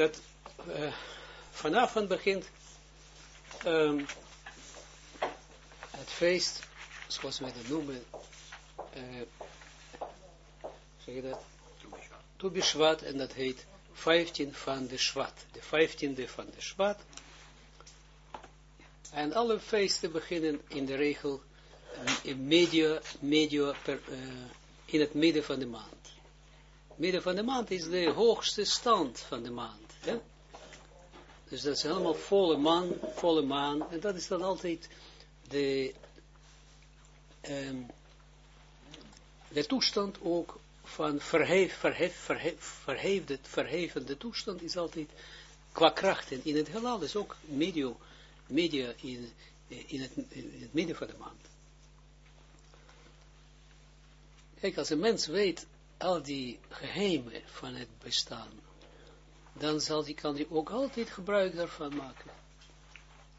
dat uh, vanavond begint um, het feest, zoals we dat noemen, uh, zeg je dat? Tubishvat, en dat heet 15 van de Shvat, de 15e van de Shvat. En alle feesten beginnen in de regel in media, media per, in het midden van de maand. Midden van de maand is de hoogste stand van de maand. Ja? Dus dat is helemaal volle maan, volle maan. En dat is dan altijd de, um, de toestand ook van verhef, verhef, verhef, toestand is altijd qua krachten in het heelal is ook medio, media in, in, het, in het midden van de maand. Kijk, als een mens weet al die geheimen van het bestaan, dan zal die, kan hij ook altijd gebruik daarvan maken.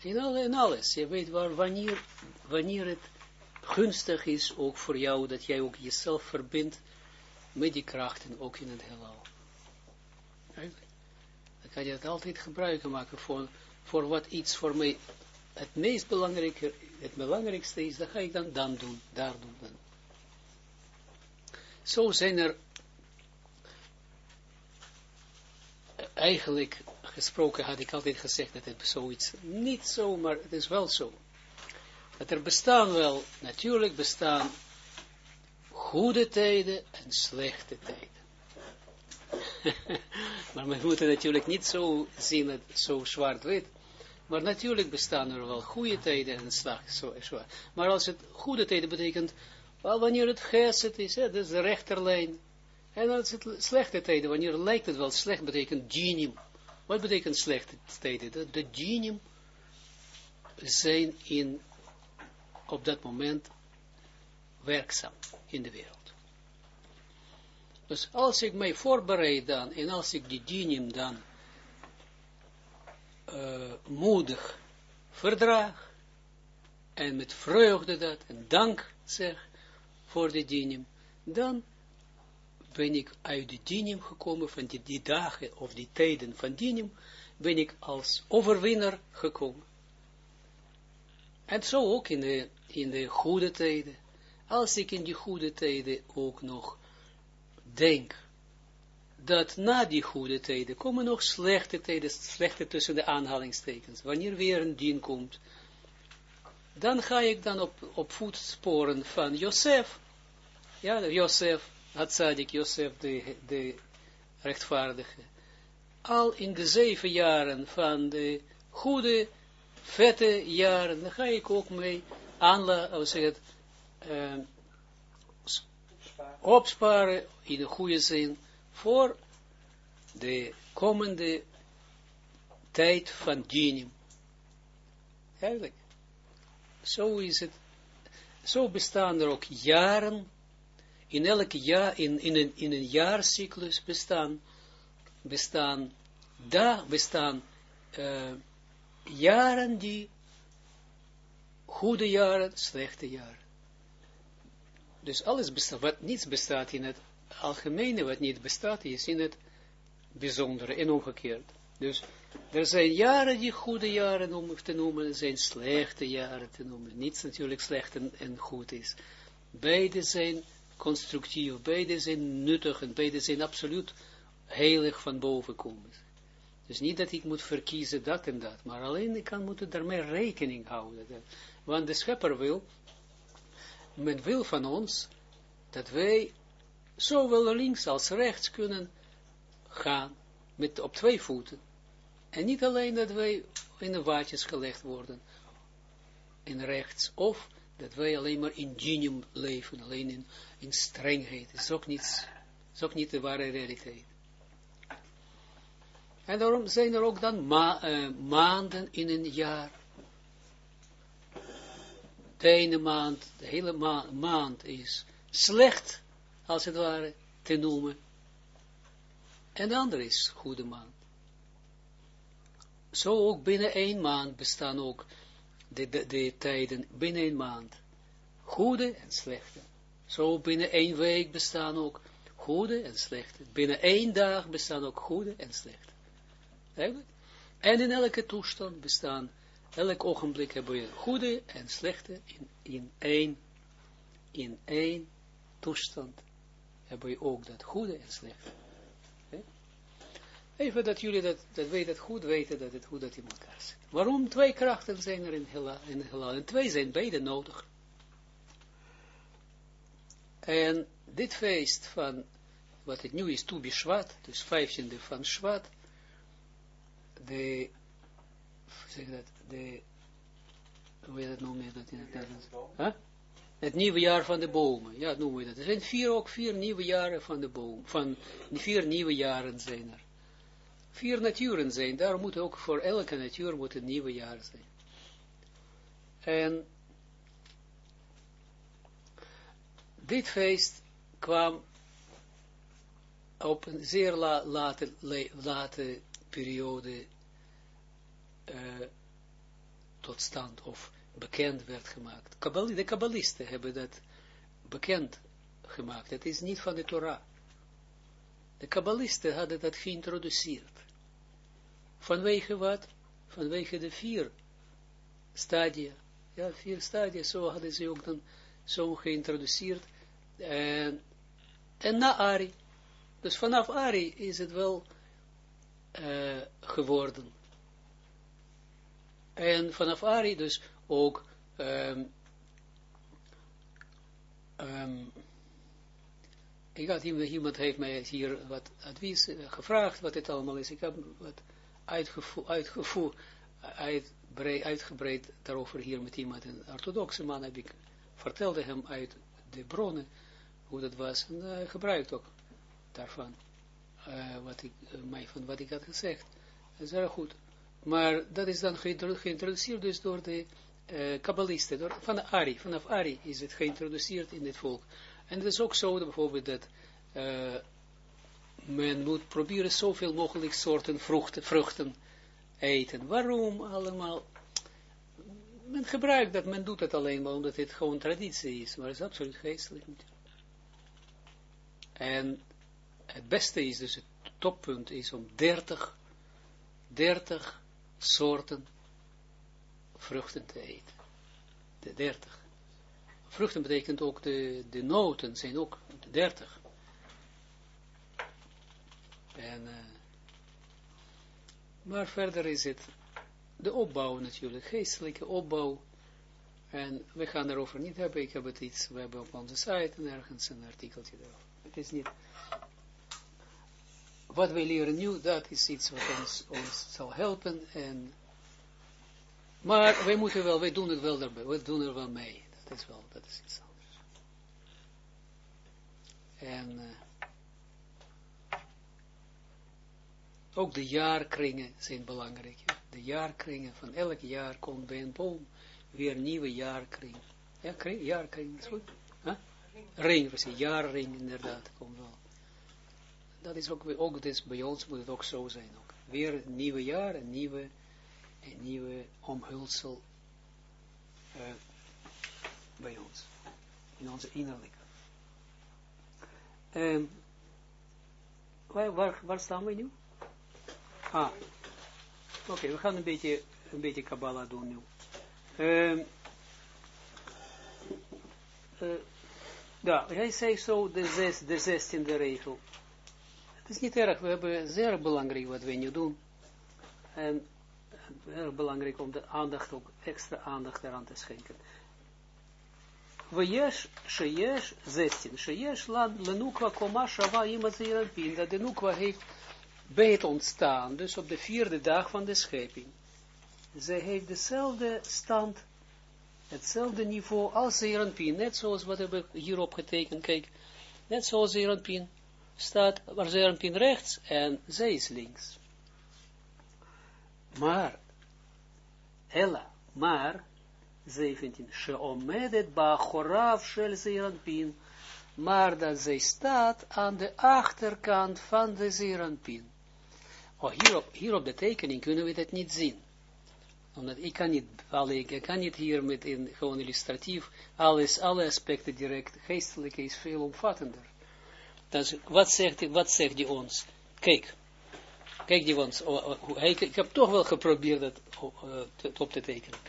In alles. Je weet waar, wanneer, wanneer het gunstig is, ook voor jou, dat jij ook jezelf verbindt met die krachten, ook in het heelal. Dan kan je het altijd gebruiken maken voor, voor wat iets voor mij het meest belangrijke, het belangrijkste is, dat ga ik dan, dan doen, daar doen dan. Zo zijn er eigenlijk gesproken had ik altijd gezegd dat het zoiets niet zo, maar het is wel zo. Dat er bestaan wel, natuurlijk bestaan goede tijden en slechte tijden. maar we moeten natuurlijk niet zo zien, het zo zwart-wit. Maar natuurlijk bestaan er wel goede tijden en slechte. Maar als het goede tijden betekent, wel wanneer het geset is, hè, dat is de rechterlijn. En als het slechte tijden, wanneer lijkt het wel slecht, betekent genium. Wat betekent slechte tijden? De, de genium zijn in, op dat moment werkzaam in de wereld. Dus als ik mij voorbereid dan, en als ik die genium dan uh, moedig verdraag, en met vreugde dat, en dank zeg, voor de dinim, dan ben ik uit de dinim gekomen, van die, die dagen of die tijden van dinim, ben ik als overwinnaar gekomen. En zo ook in de, in de goede tijden. Als ik in die goede tijden ook nog denk, dat na die goede tijden komen nog slechte tijden, slechte tussen de aanhalingstekens. Wanneer weer een dien komt, dan ga ik dan op, op voetsporen van Josef. Ja, Josef, Hatzadik, Josef, de, de rechtvaardige. Al in de zeven jaren van de goede, vette jaren, dan ga ik ook mee aanlaten, zeg het, uh, opsparen in de goede zin voor de komende tijd van dinim. Eigenlijk. Zo is het. Zo bestaan er ook jaren. In elk jaar, in, in, een, in een jaarcyclus bestaan, bestaan, daar bestaan uh, jaren die goede jaren, slechte jaren. Dus alles bestaat, wat niets bestaat in het algemene, wat niet bestaat, is in het bijzondere en omgekeerd. Dus er zijn jaren die goede jaren om te noemen, er zijn slechte jaren te noemen. Niets natuurlijk slecht en, en goed is. Beide zijn constructief, beide zijn nuttig en beide zijn absoluut heilig van boven komen. Dus niet dat ik moet verkiezen dat en dat, maar alleen ik kan moeten daarmee rekening houden. Want de schepper wil, men wil van ons, dat wij zowel links als rechts kunnen gaan, met, op twee voeten. En niet alleen dat wij in de waadjes gelegd worden, in rechts, of dat wij alleen maar in genium leven, alleen in, strengheid. Dat is ook, niet, is ook niet de ware realiteit. En daarom zijn er ook dan uh, maanden in een jaar. De ene maand, de hele ma maand is slecht, als het ware, te noemen. En de andere is goede maand. Zo ook binnen één maand bestaan ook de, de, de tijden binnen een maand. Goede en slechte. Zo binnen één week bestaan ook goede en slechte. Binnen één dag bestaan ook goede en slechte. En in elke toestand bestaan, elk ogenblik hebben we goede en slechte in, in één, in één toestand hebben we ook dat goede en slechte. Even dat jullie dat, dat weten, goed weten, dat het goed dat in elkaar zit. Waarom twee krachten zijn er in heelal? En twee zijn beide nodig. En dit feest van, wat het nu is, Tubi Shvat, dus vijftiende van Shvat, de, zeg dat, de, hoe heet het noemen dat in het Nederlands? Huh? Het nieuwe jaar van de bomen, ja, noemen we dat. Er zijn vier, ook vier nieuwe jaren van de boom, van vier nieuwe jaren zijn er. Vier naturen zijn, daar moet ook voor elke natuur een nieuwe jaar zijn. En dit feest kwam op een zeer late, late periode uh, tot stand, of bekend werd gemaakt. de kabbalisten hebben dat bekend gemaakt. Het is niet van de Torah. De kabbalisten hadden dat geïntroduceerd. Vanwege wat? Vanwege de vier stadia. Ja, vier stadia, zo hadden ze ook dan zo geïntroduceerd. En, en na Ari. Dus vanaf Ari is het wel uh, geworden. En vanaf Ari dus ook um, um, ik had iemand, iemand heeft mij hier wat advies uh, gevraagd, wat het allemaal is. Ik heb wat uitgevoerd, uitgebreid daarover hier met iemand, een orthodoxe man, heb ik vertelde hem uit de bronnen hoe dat was, en hij uh, gebruikt ook daarvan, uh, wat ik, uh, mij van wat ik had gezegd. Dat is erg goed. Maar dat is dan geïntroduceerd dus door de kabbalisten, door, van Ari, vanaf Ari is het geïntroduceerd in dit volk. En het is ook zo bijvoorbeeld dat men moet proberen zoveel mogelijk soorten vruchten, vruchten eten. Waarom allemaal? Men gebruikt dat, men doet het alleen maar omdat het gewoon traditie is, maar het is absoluut geestelijk niet. En het beste is dus, het toppunt is om 30, 30 soorten vruchten te eten. De 30. Vruchten betekent ook de, de noten zijn ook 30. En, uh, maar verder is het de opbouw natuurlijk, geestelijke opbouw. En we gaan erover niet hebben, ik heb het iets, we hebben op onze site en ergens een artikeltje erover. Het is niet, wat we leren nu, dat is iets wat ons, ons zal helpen. En, maar wij moeten wel, wij doen het wel erbij, wij doen er wel mee. Dat is wel, dat is iets anders. En... Uh, Ook de jaarkringen zijn belangrijk. De jaarkringen van elk jaar komt bij een boom weer een nieuwe jaarkring. Ja, kring, jaarkring, is goed? Ring, precies, jaarring inderdaad, komt wel. Dat is ook, ook dus bij ons moet het ook zo zijn. Ook. Weer een nieuwe jaar, een nieuwe, een nieuwe omhulsel uh, bij ons. In onze innerlijke. Um, waar, waar, waar staan we nu? Ah, oké, we gaan een beetje, een beetje Kabbalah doen nu. Um, uh, ja, hij zei zo de, zes, de zestiende regel. Het is niet erg, we hebben zeer belangrijk wat we nu doen. En erg belangrijk om de aandacht ook, extra aandacht eraan te schenken. Weyesh, sheyesh, zestien. Sheyesh, lenukwa, koma, shava, ima, zeeranpin. Dat de nukwa heeft bij het ontstaan, dus op de vierde dag van de schepping. Zij heeft dezelfde stand, hetzelfde niveau als Zeranpien, net zoals wat hebben we hierop getekend, kijk, net zoals Zeranpien staat, waar Zeranpien rechts en zij is links. Maar, Ella, maar, 17, Sheomedet Bachorav Shel Zeranpien, maar dat zij staat aan de achterkant van de Zeranpien. Oh, hier, op, de tekening kunnen we dat niet zien. Omdat ik kan niet, alle, ik kan niet hier met in, gewoon illustratief, alles, alle aspecten direct, geestelijke is veel omvattender. Dus wat zegt, wat zegt die ons? Kijk, kijk die want, ik heb toch wel geprobeerd het op te tekenen.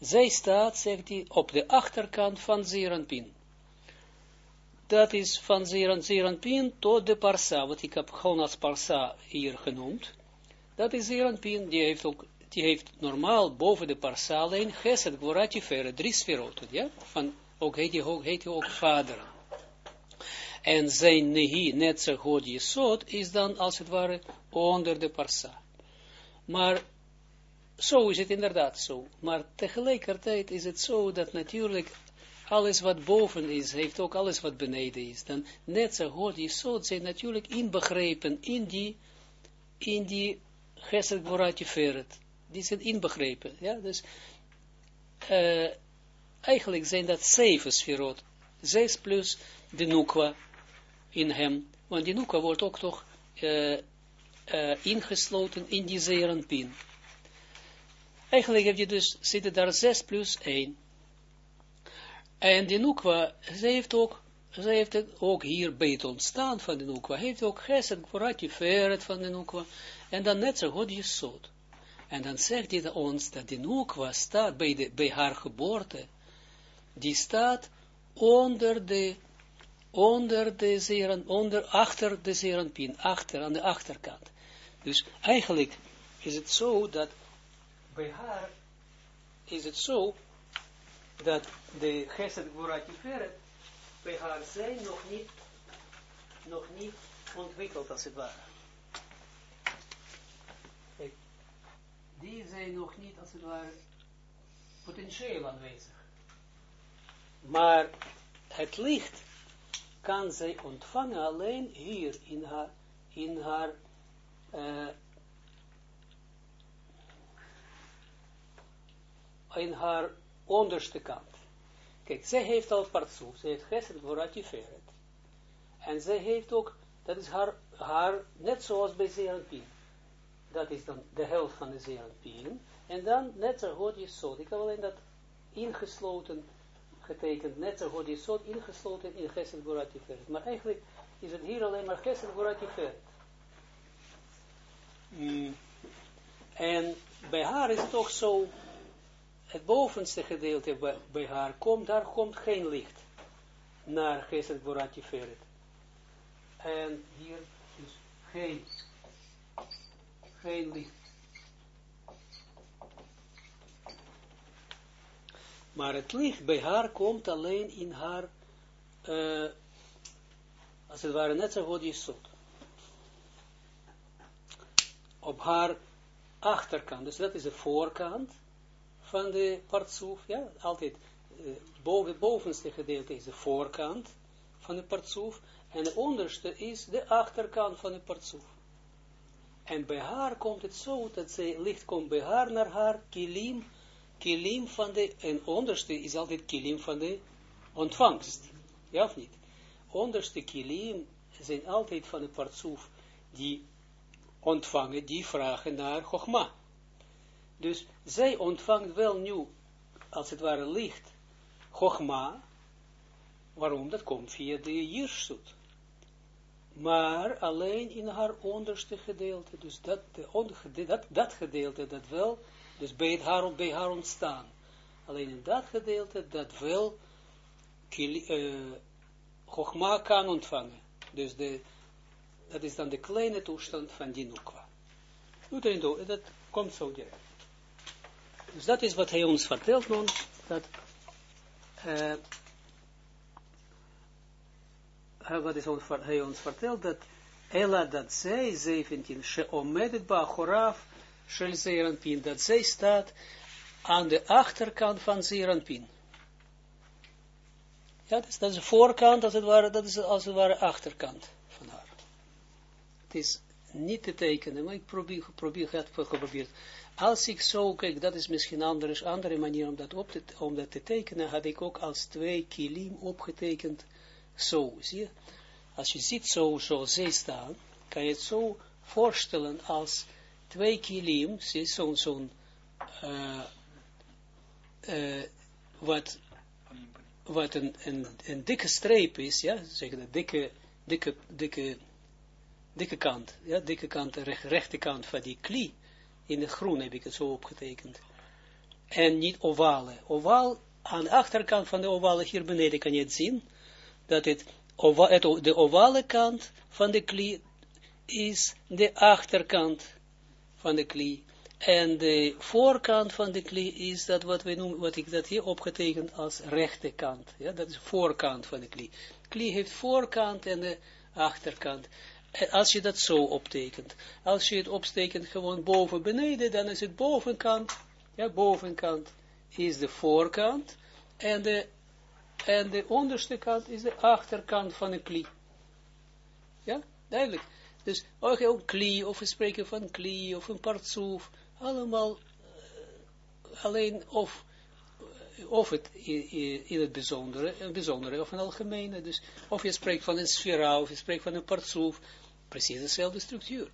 Zij staat, zegt hij, op de achterkant van Zeranpin. Dat is van Zeranpin tot de Parsa, wat ik heb gewoon als Parsa hier genoemd. Dat is Zeranpin, die heeft ook, die heeft normaal boven de Parsa alleen Gesed, Gvorati, Fere, drie sferoten, ja, van, ook heet hij ook, heet hij ook vader. En zijn nehi, net zo goed Jesod, is dan als het ware onder de Parsa. Maar zo is het inderdaad zo. Maar tegelijkertijd is het zo dat natuurlijk alles wat boven is, heeft ook alles wat beneden is. Dan net zo je zo zijn natuurlijk inbegrepen in die, in die Gesed Gvoratje Feret. Die zijn inbegrepen. Ja, dus uh, eigenlijk zijn dat zeven sferot. Zes plus de Nukwa in hem. Want die Nukwa wordt ook toch uh, uh, ingesloten in die Zeranpin. Eigenlijk heb je dus, zitten daar 6 plus 1. En die Nukwa, ze heeft ook, ze heeft ook hier bij het ontstaan van de Nukwa, heeft ook gesed, verret van de Nukwa, en dan net zo goed je zoot. En dan zegt hij ons dat de Nukwa staat bij, de, bij haar geboorte, die staat onder de, onder de zeren, onder, achter de zerenpien, achter, aan de achterkant. Dus eigenlijk is het zo dat bij haar is het zo dat de Gesed Tiferet bij haar zijn nog niet, nog niet ontwikkeld als het ware. Die zijn nog niet als het ware potentieel aanwezig. Maar het licht kan zij ontvangen alleen hier in haar, in haar uh, in haar onderste kant. Kijk, zij heeft al partsoef, zij heeft gesed voorat feret. En zij heeft ook, dat is haar, haar net zoals bij Zeranpien. Dat is dan de helft van de Zeranpien. En dan net zo goed je zo. Ik heb alleen dat ingesloten getekend, net zo ingesloten in gesed voorat feret. Maar eigenlijk is het hier alleen maar gesed feret. Mm. En bij haar is het ook zo het bovenste gedeelte bij, haar komt, daar komt geen licht naar Geset Borati Feret. En hier is geen, geen licht. Maar het licht bij haar komt alleen in haar, uh, als het ware net zo goed is zoet. Op haar achterkant, dus dat is de voorkant, van de partsoef, ja, altijd, uh, boven, bovenste gedeelte is de voorkant van de partsoef, en de onderste is de achterkant van de partsoef. En bij haar komt het zo, dat ze licht komt bij haar naar haar kilim, kilim van de, en onderste is altijd kilim van de ontvangst, ja of niet? Onderste kilim zijn altijd van de partsoef, die ontvangen, die vragen naar Chogma. Dus zij ontvangt wel nu, als het ware licht, Chogma. Waarom? Dat komt via de Jirsut. Maar alleen in haar onderste gedeelte. Dus dat, dat, dat gedeelte, dat wel, dus bij haar, bij haar ontstaan. Alleen in dat gedeelte, dat wel uh, kan ontvangen. Dus de, dat is dan de kleine toestand van die Nukwa. Dat komt zo direct. Dus dat is wat hij ons vertelt nun, dat uh, wat is ons, hij ons vertelt, dat Ella dat zij, 17, sheomedet ba'achoraf shel zeranpin, dat zij staat aan de achterkant van zeranpin. Ja, dat is, dat is de voorkant, als het ware, dat is als het ware achterkant van haar. Het is niet te tekenen, maar ik probeer, probeer, heb geprobeerd als ik zo, kijk, dat is misschien een andere, manier om dat, op te, om dat te tekenen, had ik ook als twee kilim opgetekend, zo, zie je? Als je ziet zo, zoals zij staan, kan je het zo voorstellen als twee kilim, zie zo'n, zo'n, uh, uh, wat, wat een, een, dikke streep is, ja, zeg dat, dikke, dikke, dikke dikke kant, ja, dikke kant, recht, rechterkant van die kli, in het groen heb ik het zo opgetekend. En niet ovale. Ovaal, aan de achterkant van de ovale, hier beneden kan je het zien, dat het, het de ovale kant van de kli is de achterkant van de kli. En de voorkant van de kli is dat wat we noemen, wat ik dat hier opgetekend als rechterkant. Ja, dat is voorkant van de kli. Kli heeft voorkant en de achterkant. Als je dat zo optekent, als je het optekent gewoon boven beneden, dan is het bovenkant, ja, bovenkant is de voorkant en de, en de onderste kant is de achterkant van de kli. Ja, duidelijk. Dus ook een kli, of we spreken van kli, of een partsoef, allemaal uh, alleen of, of het in, het bijzondere, een bijzondere of een algemene, dus of je spreekt van een sfera, of je spreekt van een partsoef, precies dezelfde structuur.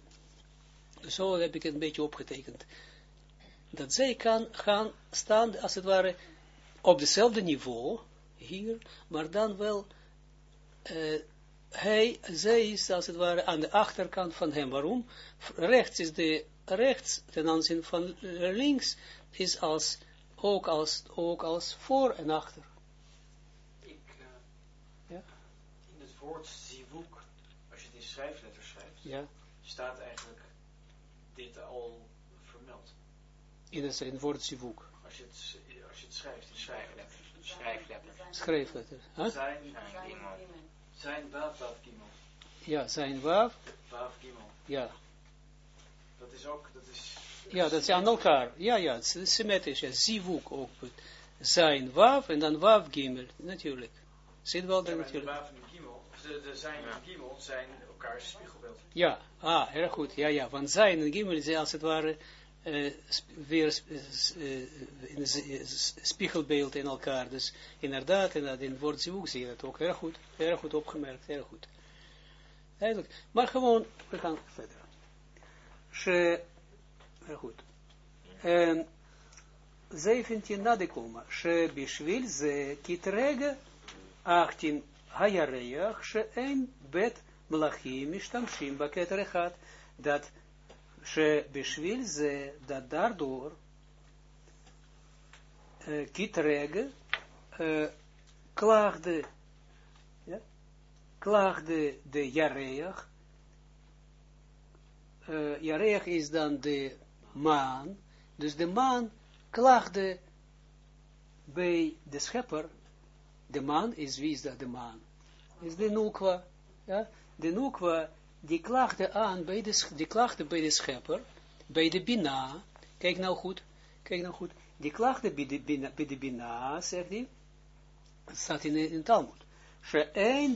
Dus zo heb ik het een beetje opgetekend. Dat zij kan gaan staan, als het ware, op dezelfde niveau, hier, maar dan wel, uh, hij, zij is als het ware aan de achterkant van hem. Waarom? Rechts is de, rechts ten aanzien van links, is als, ook als, ook als voor en achter. Ik, uh, ja? in het woord zivuk, als je het in schrijfletters schrijft, ja? staat eigenlijk dit al vermeld. In het, in het woord zivuk. Als je het, als je het schrijft in schrijfletters. Schrijfletters. Schrijfletters. Huh? Zijn, zijn gimel. Ja, zijn waaf. Waaf, gimel. Ja. Dat is ook, dat is... Ja, dat is aan elkaar. Ja, ja, het is symmetrisch. Ja, zivuk ook. Zijn waaf en dan waaf, gimel. Natuurlijk. Zit wel daar ja, natuurlijk. De waaf en de gimel, de, de zijn en gimel zijn elkaars spiegelbeeld. Ja, ah, heel goed. Ja, ja, want zijn en gimel zijn als het ware uh, weer uh, in spiegelbeeld in elkaar. Dus inderdaad, inderdaad in het woord zivuk zie je dat ook. Heel goed, heel goed opgemerkt, heel goed. Eigenlijk. Maar gewoon, we gaan verder. Heel goed. En 17 na de koma. She bishvil ze kitrege 18 hayareach she ein bet mlachim ishtamshim baket rechat. Dat she bishvil ze dat daardoor kitrege klaagde ja, klaagde de jareach uh, jareach is dan de maan, dus de maan klaagde bij de schepper, de maan is, wie is dat de maan? Is de Nukwa, ja, de Nukwa die klaagde aan bij de, die klaagde bij de schepper, bij de Bina, kijk nou goed, kijk nou goed, die klaagde bij de Bina, bij de Bina zegt hij, staat in, in Talmud,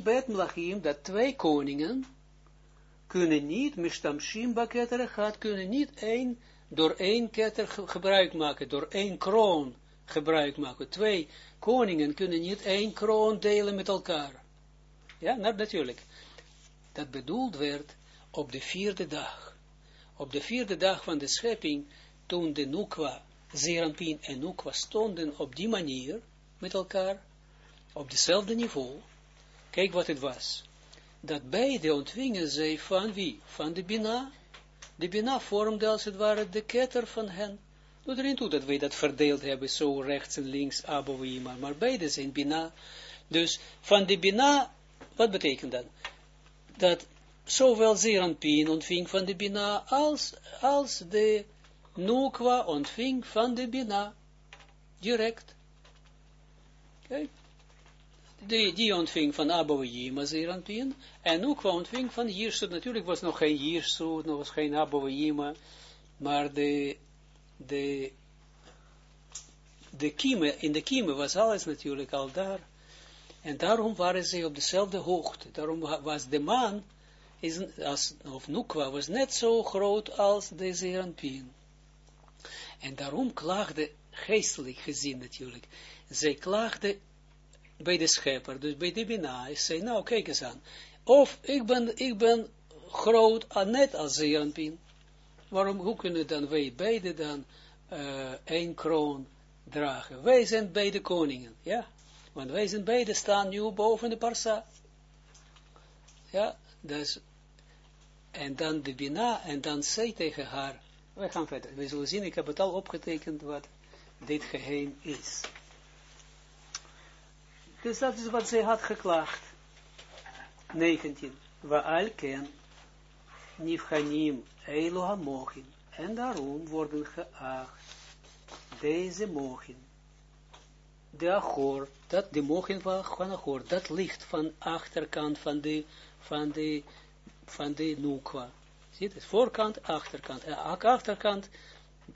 bet mlachim, dat twee koningen, kunnen niet, mistamshim baketter gaat, kunnen niet één, door één ketter gebruik maken, door één kroon gebruik maken. Twee koningen kunnen niet één kroon delen met elkaar. Ja, natuurlijk dat bedoeld werd op de vierde dag. Op de vierde dag van de schepping, toen de Nukwa, Zerampin en Nukwa stonden op die manier met elkaar, op dezelfde niveau. Kijk wat het was. Dat beide ontvingen zij van wie? Van de Bina. De Bina vormde als het ware de ketter van hen. Doe erin toe dat wij dat verdeeld hebben, zo rechts en links, Abouima, maar beide zijn Bina. Dus van de Bina, wat betekent dat? dat zowel Zeranpien ontving van de Bina, als, als de Nukwa ontving van de Bina, direct. Kijk, die, die ontving van Abouayima Zeranpien, en Nukwa ontving van Jirsut, natuurlijk was nog geen Jirsut, nog was geen Abouayima, maar de, de, de kieme, in de kieme was alles natuurlijk al daar, en daarom waren ze op dezelfde hoogte. Daarom was de maan, is, als, of Nukwa, was net zo groot als de Zeranpien. En daarom klaagde, geestelijk gezien natuurlijk, zij klaagde bij de schepper, dus bij de Bina. Ik zei, nou kijk eens aan. Of ik ben, ik ben groot, net als Zeranpien. Waarom, hoe kunnen dan wij beide dan uh, één kroon dragen? Wij zijn beide koningen, ja. Want wij zijn beide staan nu boven de parsa. Ja, dus en dan de Bina, en dan zei tegen haar, we gaan verder, we zullen zien, ik heb het al opgetekend wat dit geheim is. Dus dat is wat zij had geklaagd. 19. Waal ken, nifhanim, Eloha mochin, en daarom worden geacht deze mochin, de achor, dat de mochin van, achor, dat ligt van achterkant van de, van de, van de nukwa. Ziet het? Voorkant, achterkant. Achterkant,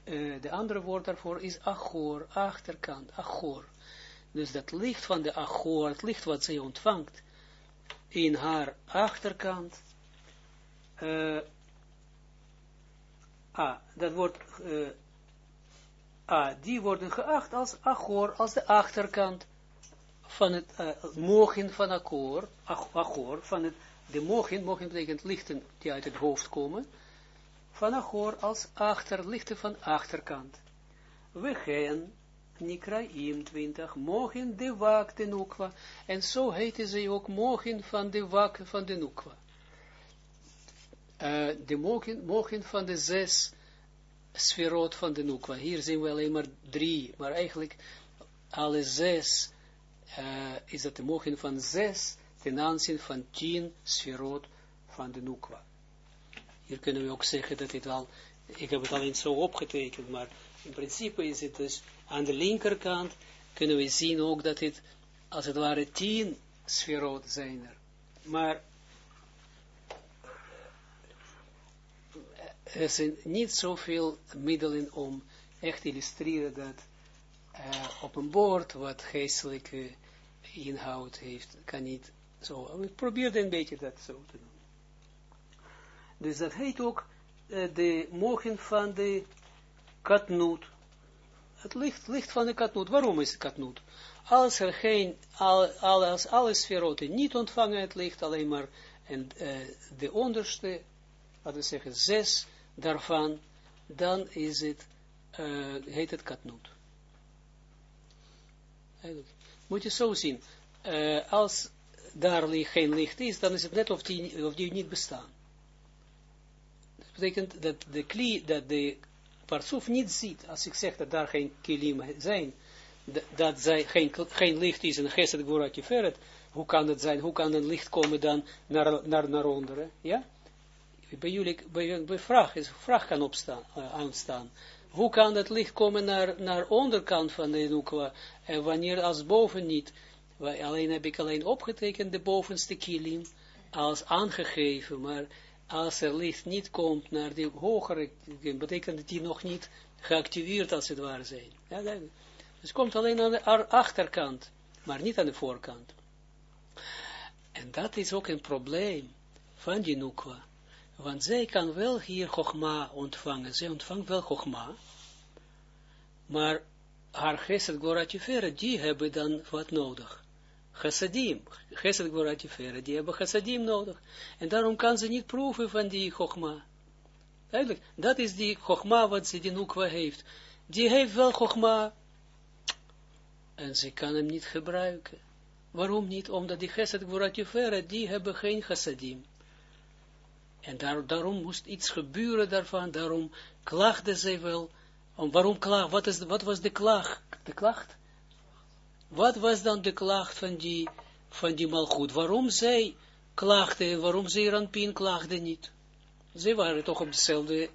uh, de andere woord daarvoor is achor, achterkant, achor. Dus dat licht van de achor, het licht wat zij ontvangt, in haar achterkant, uh, ah, dat wordt, uh, ah, die worden geacht als achor, als de achterkant van het uh, mogen van achor, achor, van het, de mogen, mogen betekent lichten die uit het hoofd komen, van achor als achter, lichten van achterkant. We gaan Nikraim 20, mogen de wak de nukwa, en zo heten ze ook mogen van de wak van de nukwa. Uh, de mogen, mogen van de zes sferot van de nukwa. Hier zien we alleen maar drie, maar eigenlijk alle zes uh, is dat de mogen van zes ten aanzien van tien sferot van de nukwa. Hier kunnen we ook zeggen dat dit al, ik heb het alleen zo opgetekend, maar in principe is het dus aan de linkerkant, kunnen we zien ook dat het, als het ware, tien sferot zijn er. Maar er zijn niet zoveel middelen om echt te illustreren dat uh, op een bord wat geestelijke inhoud heeft, kan niet zo. Ik probeerde een beetje dat zo te doen. Dus dat heet ook uh, de mogen van de katnoot. Het licht, licht van de katnoot. Waarom is het katnoot? Als er geen, al, als alle sferoten niet ontvangen het licht, alleen maar en, uh, de onderste, laten we zeggen, zes daarvan, dan is het, uh, heet het katnoot. Moet je zo zien. Uh, als daar geen licht is, dan is het net of die, of niet bestaan. Dat betekent dat de kli, dat de parsoef niet ziet, als ik zeg dat daar geen kilim zijn, dat zij geen, geen licht is in Gesed Gvorat Tiferet, hoe kan het zijn, hoe kan een licht komen dan naar, naar, naar onderen, ja? Bij jullie, bij, bij vraag, is, vraag kan opstaan, uh, aanstaan. Hoe kan het licht komen naar, naar onderkant van de nukwa, en wanneer als boven niet? Alleen heb ik alleen opgetekend de bovenste kilim, als aangegeven, maar als er licht niet komt naar de hogere, betekent dat die nog niet geactiveerd als het ware zijn. Ja, dus komt alleen aan de achterkant, maar niet aan de voorkant. En dat is ook een probleem van die nukwa. Want zij kan wel hier Chogma ontvangen. Zij ontvangt wel Chogma. Maar haar Gesed Goratifere, die hebben dan wat nodig. Chassadim, Gesed Goratifere, die hebben Chassadim nodig. En daarom kan ze niet proeven van die Chogma. Eigenlijk, dat is die Chogma wat ze die Nukwa heeft. Die heeft wel Chogma. En ze kan hem niet gebruiken. Waarom niet? Omdat die Gesed Goratifere, die hebben geen Chassadim. En daar, daarom moest iets gebeuren daarvan, daarom klaagde zij wel. Om, waarom klaag? Wat, is, wat was de klaag? De klacht? Wat was dan de klacht van die, van die malgoed? Waarom zij klaagde en waarom zij Ranpien klaagde niet? Zij waren toch op dezelfde,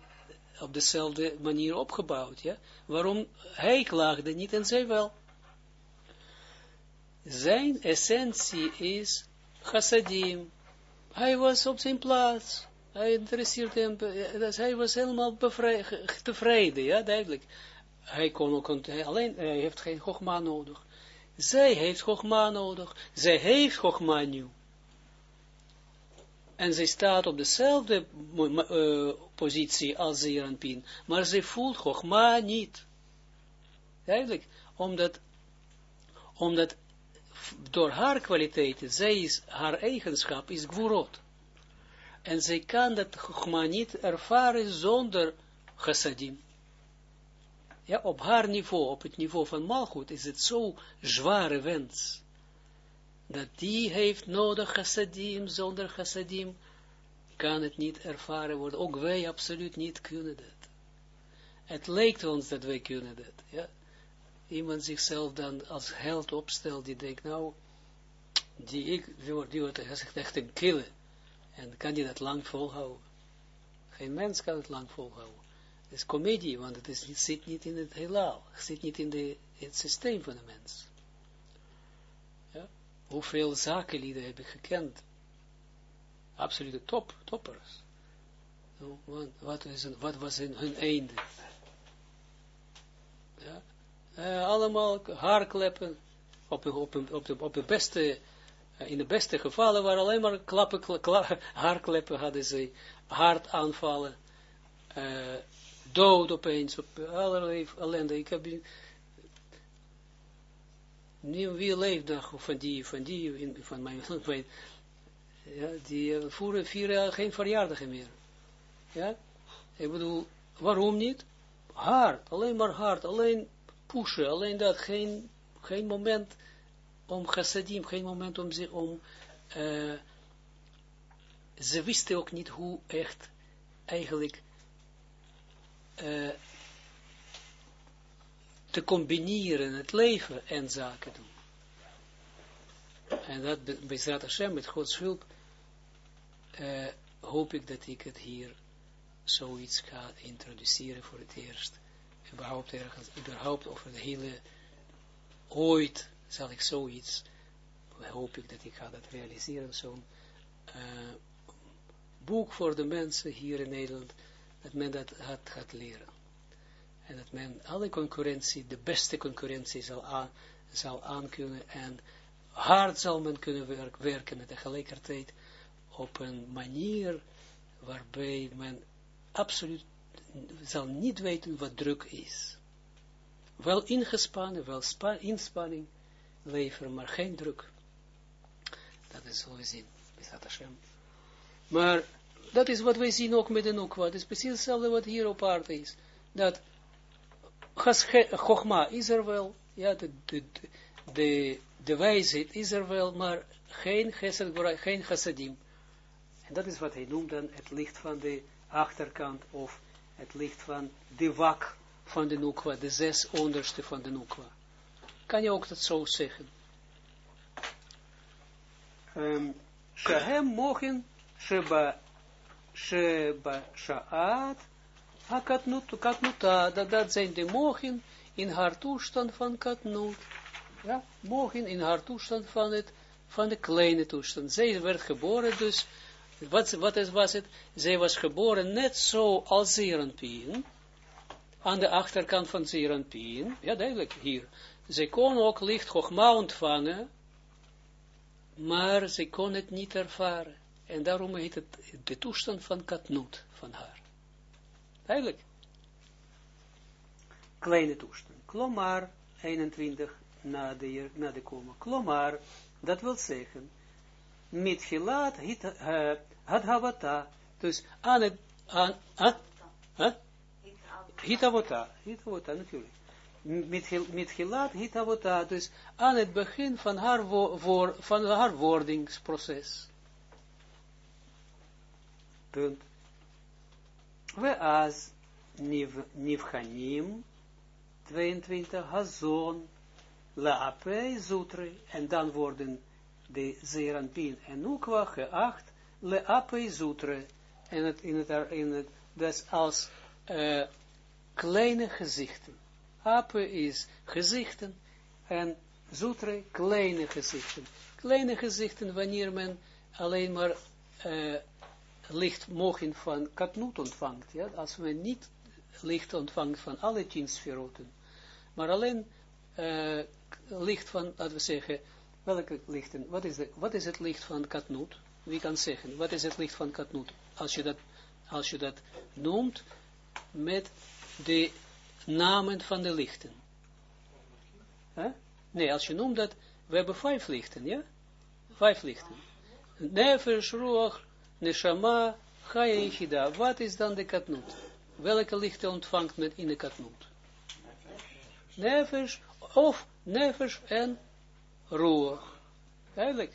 op dezelfde manier opgebouwd, ja? Waarom hij klaagde niet en zij wel? Zijn essentie is chassadim. Hij was op zijn plaats. Hij interesseerde hem, dus hij was helemaal tevreden, ja, duidelijk. Hij kon ook, alleen, hij heeft geen Chogma nodig. Zij heeft Chogma nodig. Zij heeft Chogma nu. En zij staat op dezelfde uh, positie als Zeranpin, maar zij voelt Chogma niet. Duidelijk, omdat, omdat door haar kwaliteiten, zij is, haar eigenschap is gvorot. En zij kan dat Chogma niet ervaren zonder chassadim. Ja, op haar niveau, op het niveau van Malchut, is het zo zware wens. Dat die heeft nodig chassadim, zonder chassadim kan het niet ervaren worden. Ook wij absoluut niet kunnen dat. Het lijkt ons dat wij kunnen dat. Ja? Iemand zichzelf dan als held opstelt, die denkt, nou, die, ik, die, wordt, die wordt echt een killer. En kan die dat lang volhouden? Geen mens kan het lang volhouden. Is comedie, want het is, zit niet in het heelal. Het zit niet in, het systeem van de mens. Ja? Hoeveel zakenlieden heb ik gekend? Absolute top, toppers. Wat, is wat was hun einde? Ja? Uh, allemaal haarkleppen op, op, op, op, de beste in de beste gevallen waren alleen maar klappen, kla haarkleppen hadden ze, hartaanvallen, uh, dood opeens, op allerlei ellende. Ik heb nu wie leeft nog van die, van die, van mijn, van, ja, die uh, voeren, vieren geen verjaardagen meer. Ja, ik bedoel, waarom niet? Hard, alleen maar hard, alleen pushen, alleen dat, geen, geen moment om chassadim, geen moment om ze, om, uh, ze wisten ook niet hoe echt eigenlijk uh, te combineren het leven en zaken doen. En dat bij Zrat Hashem, met Gods hulp, uh, hoop ik dat ik het hier zoiets ga introduceren voor het eerst. Überhaupt ergens, überhaupt over de hele, ooit zal ik zoiets, hoop ik dat ik ga dat realiseren, zo'n uh, boek voor de mensen hier in Nederland, dat men dat gaat, leren. En dat men alle concurrentie, de beste concurrentie zal, aan, zal aankunnen en hard zal men kunnen werk, werken en tegelijkertijd op een manier waarbij men absoluut zal niet weten wat druk is. Wel ingespannen, wel inspanning, leveren, maar geen druk. Dat is zo we zien. Maar dat is wat wij zien ook met de Nukwa. Het is precies hetzelfde wat hier op aarde is. Dat Chogma is er wel, ja, de, de, de, de is er wel, maar geen chesed, geen chassadim. En dat is wat hij noemt dan het licht van de achterkant, of het licht van de wak van de Nukwa, de zes onderste van de Nukwa kan je ook dat zo zeggen. Um, Shehem mogen, Sheba, Sheba, Sha'at, Hakatnut, Katnuta, dat, dat zijn de mogen in haar toestand van Katnut. Ja, mogen in haar toestand van, het, van de kleine toestand. Zij werd geboren dus, wat, wat is, was het? Zij was geboren net zo als Zeranpien, aan de achterkant van Zeranpien, ja duidelijk hier, zij kon ook licht Chogma ontvangen, maar zij kon het niet ervaren. En daarom heet het de toestand van katnoot van haar. Eigenlijk. Kleine toestand. Klomar, 21 na de, na de. Klomar, dat wil zeggen, met gilaat uh, had havata. Dus aan het, aan, ah, huh? hitavota, hitavota natuurlijk met Hilat Hitavota, dus aan het begin van haar, voor, van haar wordingsproces. Punt. We as Nivchanim 22 Hazon Laape Zutre en dan worden de Zeranpin en Nukwa geacht Leape Zutre en het in het, in het als uh, kleine gezichten Ape is gezichten en zoetre kleine gezichten. Kleine gezichten wanneer men alleen maar uh, licht mogen van katnoot ontvangt. Ja? Als men niet licht ontvangt van alle tien sferoten, maar alleen uh, licht van, laten we zeggen, welke lichten, wat is, de, wat is het licht van katnoot? Wie kan zeggen, wat is het licht van katnoot? Als je dat, als je dat noemt met de namen van de lichten. Huh? Nee, als je noemt dat, we hebben vijf lichten, ja? Vijf lichten. Nefesh, Ruach, Neshama, Chaya, Yichida. Wat is dan de katnoot? Welke lichten ontvangt men in de katnoot? Nefesh, of Nefesh en Ruach. Eigenlijk.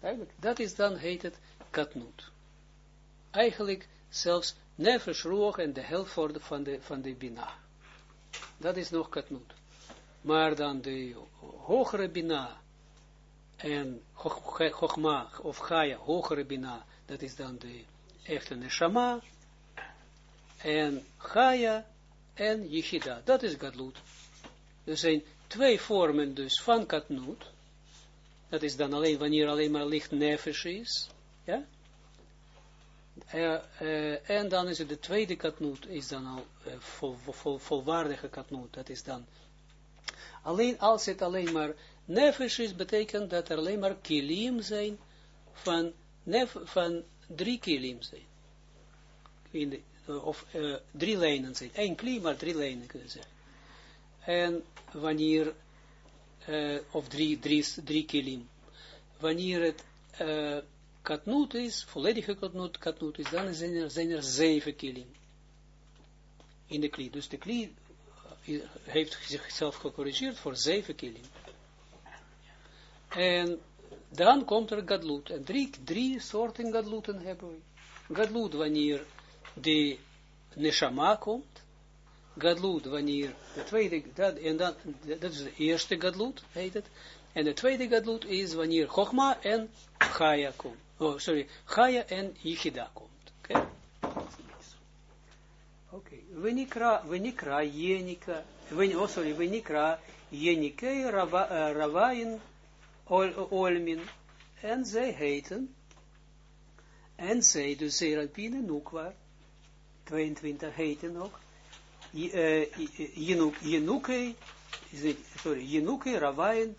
Eigenlijk. Dat is dan, heet het katnoot. eigenlijk zelfs nefesh roog en de helft van de, van de bina. Dat is nog katnoot. Maar dan de hogere bina en chogma of chaya, hogere bina, dat is dan de echte neshama en chaya en yichida. Dat is gadlut. Er zijn twee vormen dus van katnoot. Dat is dan alleen wanneer alleen maar licht nefesh is. Ja? Uh, uh, en dan is het de tweede katnoot, is dan al uh, vol, volwaardige katnoot. Dat is dan alleen als het alleen maar nefesh is, betekent dat er alleen maar kilim zijn van, nef, van drie kilim zijn. Of drie lijnen zijn. Eén kli, maar drie lijnen kunnen zeggen. En wanneer, of drie, drie, drie kilim. Wanneer het katnoot is, volledige katnoot, katnoot is, dan zijn er, zijn er zeven kilim in de kli. Dus de kli uh, heeft zichzelf gecorrigeerd voor zeven kilim. En dan komt er gadloed. En drie, drie soorten gadloeten hebben we. Gadloed wanneer de neshama komt. Gadloed wanneer de tweede, dat, en dan, dat is de eerste gadloed, heet het. En de tweede gadloed is wanneer Chogma en Chaya komt oh, sorry, Chaya en Yichida komt. Oké? Okay? Oké. Venikra, venikra, jenika, oh sorry, venikra, jenikei, uh, ravain, olmin, en zij heten, en zij, dus Serapine, Nukwa, 22 heten ook, Jenuke, sorry, Jenuke, Ravain,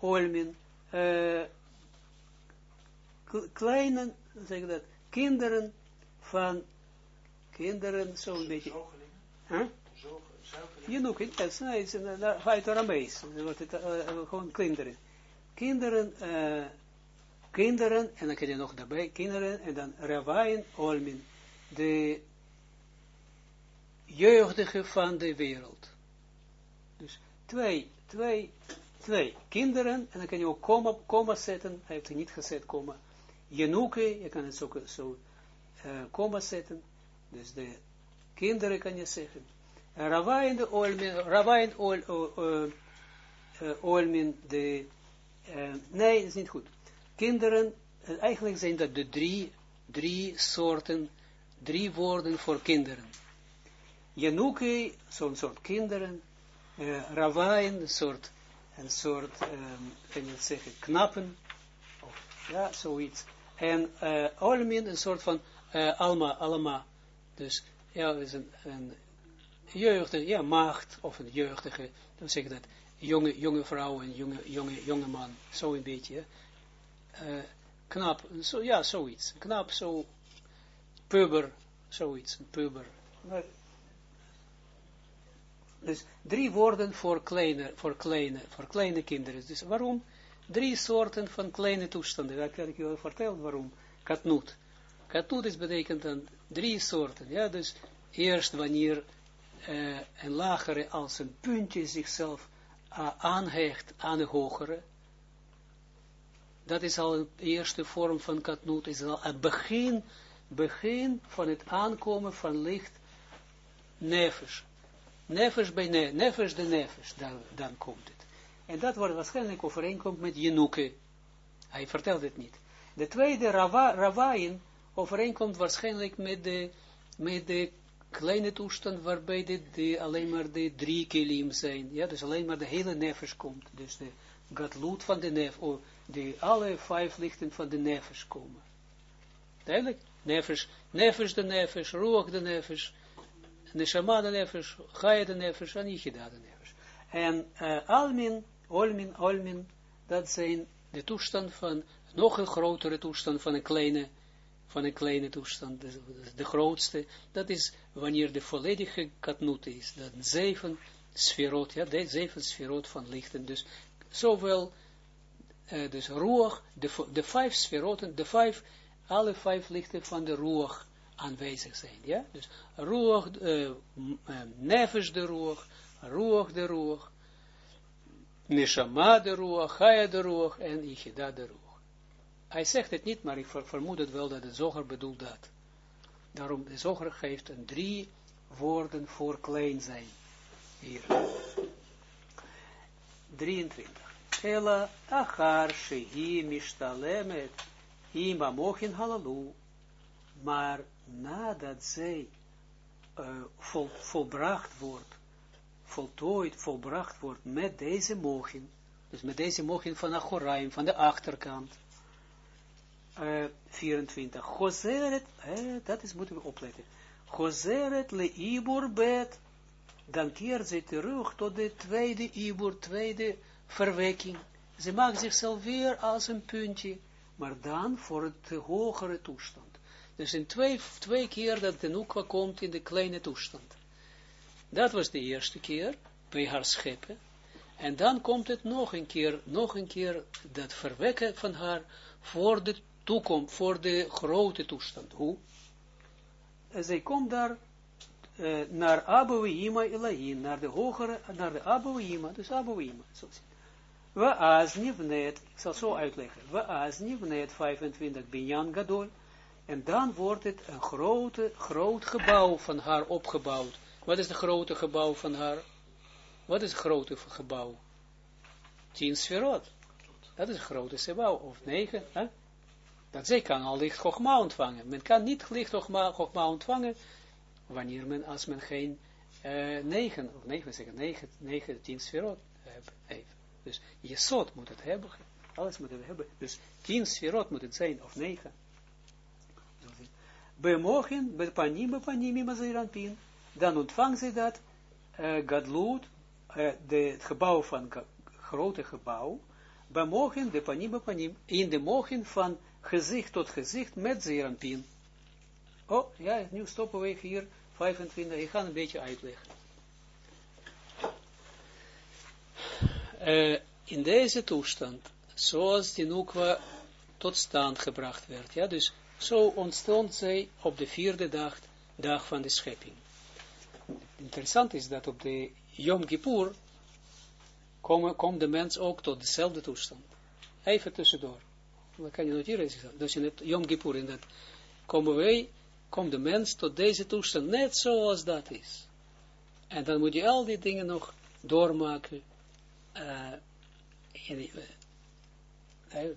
Olmin, uh, kleine, zeg dat, kinderen van, kinderen, zo'n beetje. Huh? Je noemt het, het is uit Aramees, wordt het gewoon kinderen. Kinderen, uh, kinderen, en dan kun je nog daarbij, kinderen, en dan Ravain Olmin, de jeugdige van de wereld. Dus twee, twee, twee kinderen, en dan kan je ook komma, komma zetten, hij heeft niet gezet, komma, Jenuke, je kan het zo, zo uh, komma zetten, dus de kinderen kan je zeggen. Ravain de Olmin, Ravain ol, uh, Olmin, de, nee, dat is niet goed. Kinderen, eigenlijk zijn dat de drie, drie soorten, drie woorden voor kinderen. Jenuke, zo'n soort kinderen, uh, Ravain, een soort, een soort, um, kan je zeggen, knappen, of ja, zoiets. En uh, Olmin, een soort van uh, Alma, Alma. Dus ja, is een, een jeugdige, ja, maagd, of een jeugdige, dan zeg ik dat, jonge, jonge vrouw en jonge, jonge, jonge man, zo een beetje. Uh, knap, zo, ja, zoiets. Knap, zo, puber, zoiets, puber. Dus drie woorden voor kleine, voor kleine, voor kleine kinderen. Dus waarom? drie soorten van kleine toestanden. Dat kan ik je vertellen waarom. Katnoot. Katnoot is betekent dan drie soorten. Ja, dus eerst wanneer uh, een lagere als een puntje zichzelf aanhecht aan een hogere. Dat is al een eerste vorm van katnoot. Is al een begin, begin van het aankomen van licht nefesh. Nefesh bij ne, nefesh de nefesh, dan, dan komt het. En dat wordt waarschijnlijk overeenkomt met Jenuke. Hij vertelt het niet. De tweede Rava, Ravain overeenkomt waarschijnlijk met de, met de kleine toestand waarbij de, de, alleen maar de drie kilim zijn. Ja, dus alleen maar de hele nefesh komt. Dus de gatloed van de nef, of de alle vijf lichten van de nefesh komen. Duidelijk? Nefesh, nefesh de nefesh, roog de nefesh, neshama de nefesh, chaya de nefesh, en yichida de nefesh. En uh, almin Olmin, Olmin, dat zijn de toestand van, nog een grotere toestand van een kleine, van een kleine toestand, de, de grootste, dat is wanneer de volledige katnoot is, dat zeven sferot, ja, de zeven sferot van lichten, dus zowel, uh, dus roer, de, de vijf sferoten, de vijf, alle vijf lichten van de roer aanwezig zijn, ja, dus roer, uh, uh, nefesh de roer, roer de roer, Neshama de Ruach, Chaya de Ruach en Ichida de Ruach. Hij zegt het niet, maar ik vermoed het wel dat de zoger bedoelt dat. Daarom, de zoger geeft een drie woorden voor klein zijn. Hier. 23. Ela achar shehi mishtalemet ima mochin halalu. Maar nadat zij uh, vol, volbracht wordt, voltooid, volbracht wordt met deze mochin, dus met deze mochin van Achoraim, van de achterkant, uh, 24. Gozeret, eh, dat is, moeten we opletten. Gozeret le ibur bet, dan keert ze terug tot de tweede ibur, tweede verwekking. Ze maakt zichzelf weer als een puntje, maar dan voor het hogere toestand. Dus in twee, twee keer dat de Nukwa komt in de kleine toestand. Dat was de eerste keer bij haar scheppen. En dan komt het nog een keer, nog een keer dat verwekken van haar voor de toekomst, voor de grote toestand. Hoe? Zij komt daar uh, naar Abouima Elahin, naar de hogere, naar de Abouima, dus Abouima. We aznivnet, ik zal zo uitleggen, we aznivnet 25 binyan gadol, en dan wordt het een grote, groot gebouw van haar opgebouwd. Wat is het grote gebouw van haar? Wat is het grote gebouw? Tien sferot. Dat is het grote gebouw, of negen, hè? Dat zij kan al licht Chogma ontvangen. Men kan niet licht Chogma ontvangen, wanneer men, als men geen uh, negen, of negen, zeggen, negen, negen, tien sferot heeft. Dus je zot moet het hebben, alles moet het hebben. Dus tien sferot moet het zijn, of negen. Bemogen, bepanim, bepanim, mazeranpin. Dan ontvangt ze dat, uh, gadloed, uh, de, het gebouw van, grote gebouw, bemogen, bepanim, bepanim, in de mogen van gezicht tot gezicht met zeeranpin. Oh, ja, nu stoppen we hier, 25, ik ga een beetje uitleggen. Uh, in deze toestand, zoals die Nukwa tot stand gebracht werd, ja, dus zo ontstond zij op de vierde dag, dag van de schepping. Interessant is dat op de Yom Kippur komt de mens ook tot dezelfde toestand. Even tussendoor. Dat kan je noteren. Dus in het Yom Kippur, in dat komen wij, komt de mens tot deze toestand, net zoals dat is. En dan moet je al die dingen nog doormaken. Uh,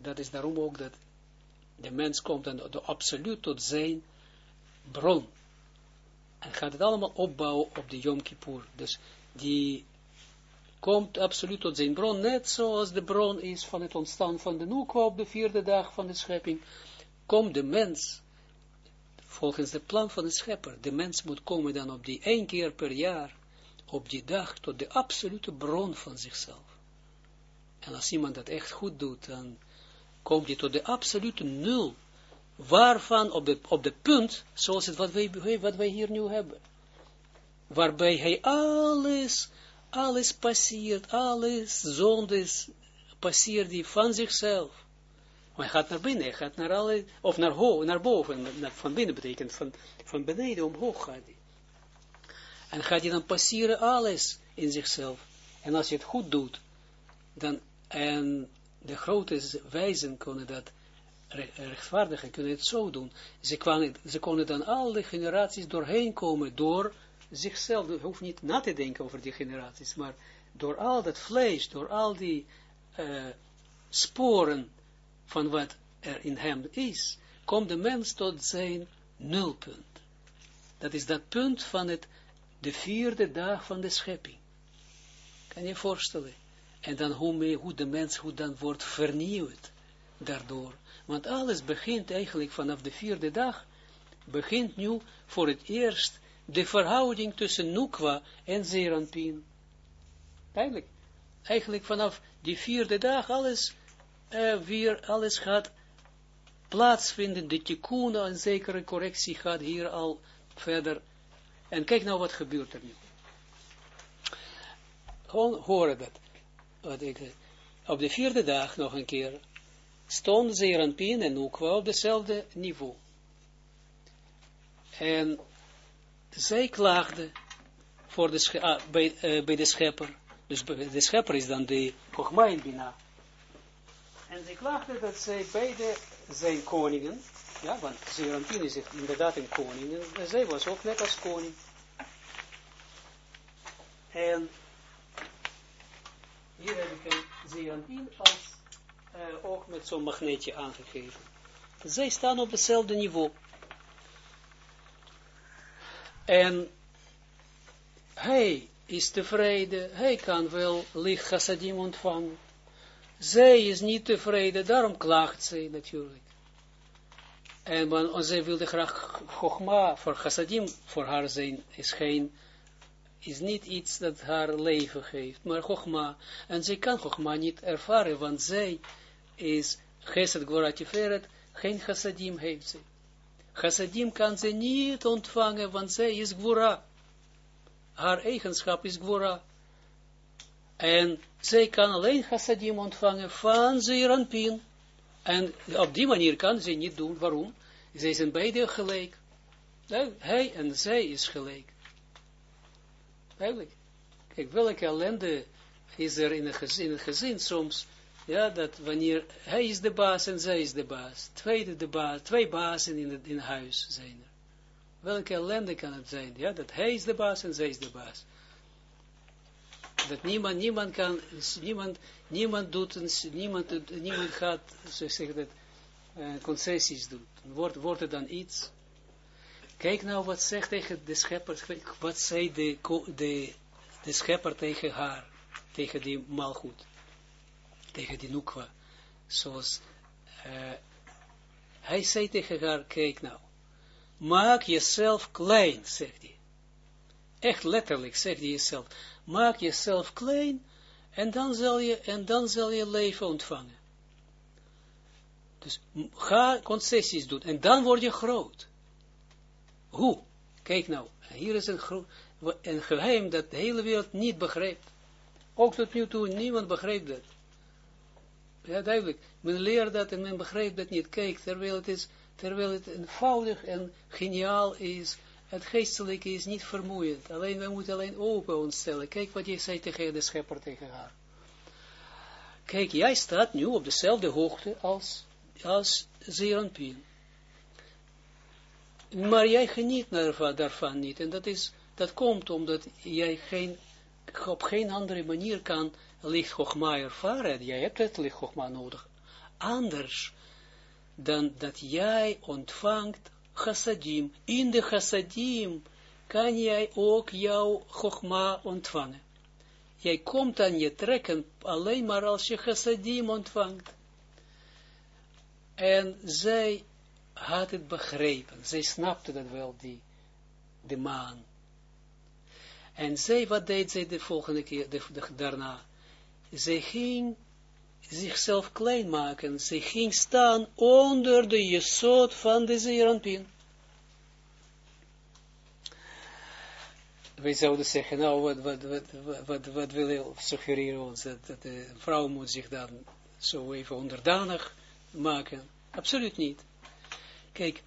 dat is daarom ook dat de mens komt dan de absoluut tot zijn bron. En gaat het allemaal opbouwen op de Yom Kippur. Dus die komt absoluut tot zijn bron, net zoals de bron is van het ontstaan van de Nukwa op de vierde dag van de schepping, komt de mens, volgens de plan van de schepper, de mens moet komen dan op die één keer per jaar, op die dag, tot de absolute bron van zichzelf. En als iemand dat echt goed doet, dan komt hij tot de absolute nul, waarvan op de, op de punt, zoals het wat wij, wat wij hier nu hebben, waarbij hij alles, alles passeert, alles zondes passeert die van zichzelf. Maar gaat naar binnen, gaat naar alle, of naar, naar boven, naar, van binnen betekent, van, van beneden omhoog gaat hij. En gaat hij dan passeren alles in zichzelf. En als je het goed doet, dan, en de grote wijzen konden dat rechtvaardigen, kunnen het zo doen. Ze, kwamen, ze konden dan alle generaties doorheen komen, door zichzelf, hoeft niet na te denken over die generaties, maar door al dat vlees, door al die uh, sporen van wat er in hem is, komt de mens tot zijn nulpunt. Dat is dat punt van het, de vierde dag van de schepping. Kan je je voorstellen? En dan hoe, mee, hoe de mens hoe dan wordt vernieuwd daardoor. Want alles begint eigenlijk vanaf de vierde dag, begint nu voor het eerst de verhouding tussen Nukwa en Zeranpin. Eigenlijk, eigenlijk vanaf die vierde dag alles uh, weer, alles gaat plaatsvinden, de tikkun, een zekere correctie gaat hier al verder. En kijk nou wat gebeurt er nu. Gewoon horen dat wat ik, op de vierde dag nog een keer, stonden Zeranpien en Nukwa op dezelfde niveau. En zij klaagden voor de ah, bij, uh, bij de schepper. Dus de schepper is dan de Chogma Bina. En zij klaagden dat zij beide zijn koningen, Ja, want Zeranpin is inderdaad een koning. En zij was ook net als koning. En hier heb ik een als uh, ook met zo'n magneetje aangegeven. Zij staan op hetzelfde niveau. En hij is tevreden, hij kan wel licht chassadim ontvangen. Zij is niet tevreden, daarom klaagt zij natuurlijk. En maar, zij wilde graag Chogma voor chassadim, voor haar zijn, is geen, is niet iets dat haar leven geeft, maar Chogma. En zij kan Chogma niet ervaren, want zij is Chesed Gloratiferet, geen chassadim heeft ze. Chassadim kan ze niet ontvangen, want zij is Gwora. Haar eigenschap is Gwora. En zij kan alleen chassadim ontvangen van Zeranpin. En op die manier kan ze niet doen. Waarom? Zij zijn beide gelijk. Hij en zij is gelijk. Eigenlijk. Kijk, welke ellende is er in een gezin, gezin soms ja, dat wanneer hij is de baas en zij is de baas. Tweede de baas, twee bazen in het in huis zijn er. Welke ellende kan het zijn? Ja, dat hij is de baas en zij is de baas. Dat niemand, niemand kan, niemand, niemand doet, niemand, niemand gaat, zo zeg dat, uh, concessies doen. Wordt, wordt er dan iets? Kijk nou wat zegt tegen de schepper, wat zei de, de, de schepper tegen haar, tegen die malgoed tegen die Nukwa, zoals uh, hij zei tegen haar, kijk nou, maak jezelf klein, zegt hij. Echt letterlijk zegt hij jezelf, maak jezelf klein en dan zal je, en dan zal je leven ontvangen. Dus ga concessies doen en dan word je groot. Hoe? Kijk nou, hier is een, een geheim dat de hele wereld niet begrijpt. Ook tot nu toe, niemand begrijpt dat. Ja, duidelijk. Men leert dat en men begrijpt dat niet. Kijk, terwijl het, is, terwijl het eenvoudig en geniaal is, het geestelijke is niet vermoeiend. Alleen, we moeten alleen open ons stellen. Kijk wat je zei tegen de schepper, tegen haar. Kijk, jij staat nu op dezelfde hoogte als, als Zeranpien. Maar jij geniet daarvan niet. En dat, is, dat komt omdat jij geen, op geen andere manier kan licht Chogma ervaren, jij hebt het licht nodig, anders dan dat jij ontvangt chassadim. In de chassadim kan jij ook jouw Chogma ontvangen. Jij komt aan je trekken alleen maar als je chassadim ontvangt. En zij had het begrepen, zij snapte dat wel, die, de maan. En zij, wat deed zij de volgende keer, de, daarna? Zij ging zichzelf klein maken, zij ging staan onder de jesot van de Zeranpin. Wij zouden zeggen, nou, wat, wat, wat, wat, wat wil je suggereren ons, dat, de vrouw moet zich dan zo even onderdanig maken? Absoluut niet. Kijk,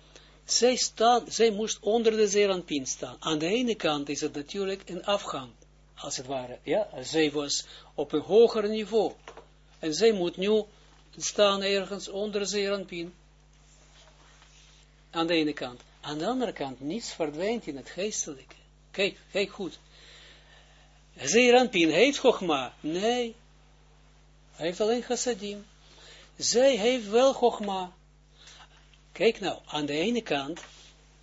zij, staat, zij moest onder de Zeranpin staan. Aan de ene kant is het natuurlijk een afgang als het ware, ja, zij was op een hoger niveau, en zij moet nu staan ergens onder Zeranpin, aan de ene kant. Aan de andere kant, niets verdwijnt in het geestelijke. Kijk, kijk goed. Zeranpin heeft Chogma? Nee. Hij heeft alleen Chassadim. Zij heeft wel Chogma. Kijk nou, aan de ene kant,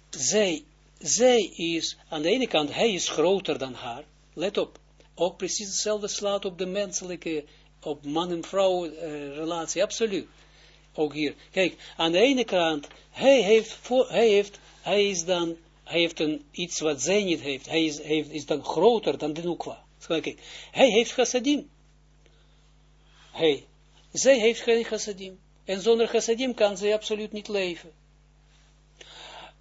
zij, zij is, aan de ene kant, hij is groter dan haar let op, ook precies hetzelfde slaat op de menselijke, op man en vrouw uh, relatie, absoluut. Ook hier. Kijk, aan de ene kant, hij heeft, voor, hij heeft, hij is dan, hij heeft een, iets wat zij niet heeft. Hij is, heeft, is dan groter dan de Nukwa. Kijk, hij heeft chassadim. Hij, zij heeft geen chassadim. En zonder chassadim kan zij absoluut niet leven.